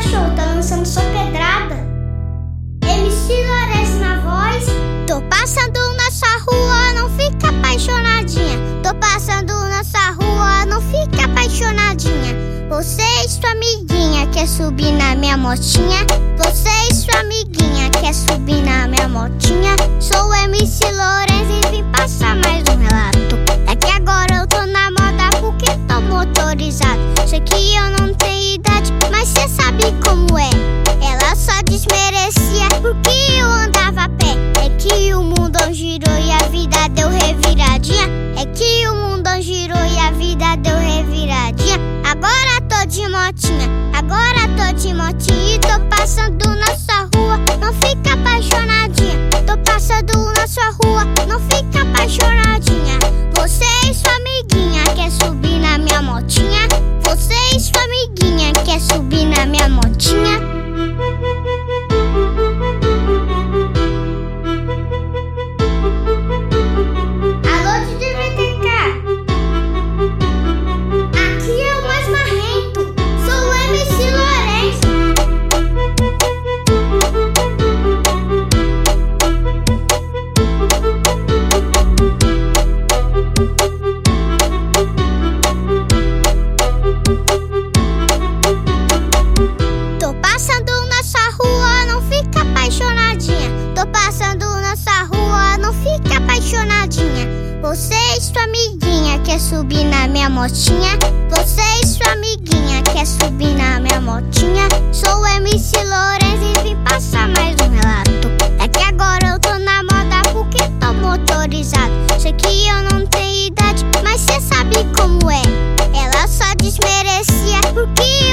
show, tá lançando sua pedrada. MC Lourenço na voz. Tô passando na sua rua, não fica apaixonadinha. Tô passando na sua rua, não fica apaixonadinha. Você e sua amiguinha quer subir na minha motinha? Você e sua amiguinha quer subir na minha motinha? Sou MC Lourenço deu reviradinha. É que o mundo girou e a vida deu reviradinha. Agora tô de motinha, agora tô de motinha e tô passando na sua rua. Não fica apaixonadinha. Tô passando na sua rua, não fica apaixonadinha. Passando na sua rua, não fica apaixonadinha. Você e sua amiguinha quer subir na minha motinha? Você e sua amiguinha quer subir na minha motinha? Sou MC Lourenço e vim passar mais um relato. É que agora eu tô na moda porque tô motorizado. Sei que eu não tenho idade, mas cê sabe como é. Ela só desmerecia porque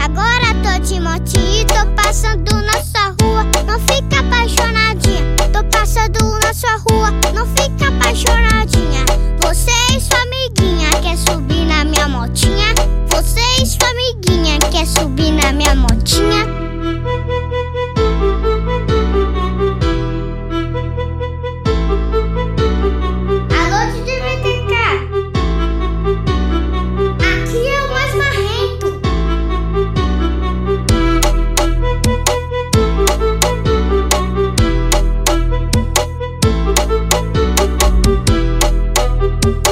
Agora tô de moto e tô passando na sua rua. Não fica apaixonadinha. Tô passando na sua rua. Não fica apaixonadinha. Você e sua amiguinha quer subir na minha motinha. Você e sua amiguinha quer subir na minha motinha. Thank you